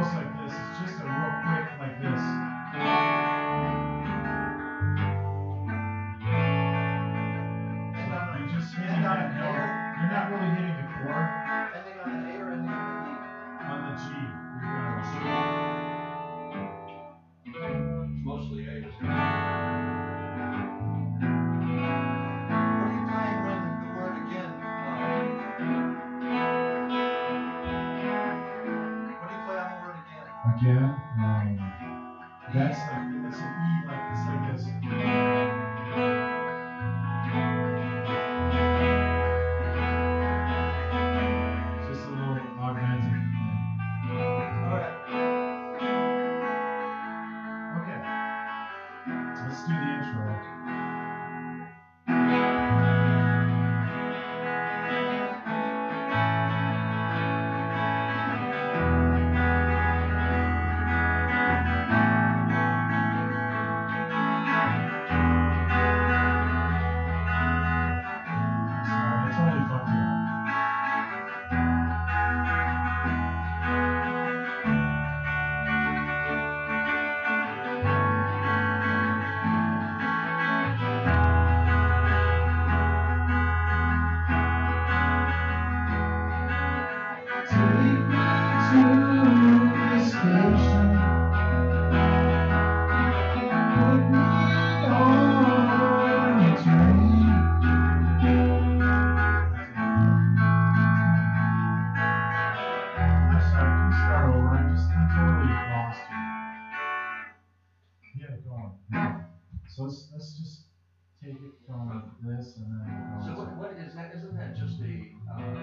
Wilson. again. Um, that's like, that's an E, like, it's like this. let's, let's just take it from this and then. So what, what is that, isn't that just a, uh,